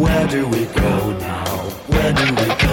Where do we go now? Where do we go?